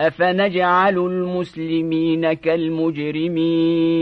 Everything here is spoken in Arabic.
أفنجعل المسلمين كالمجرمين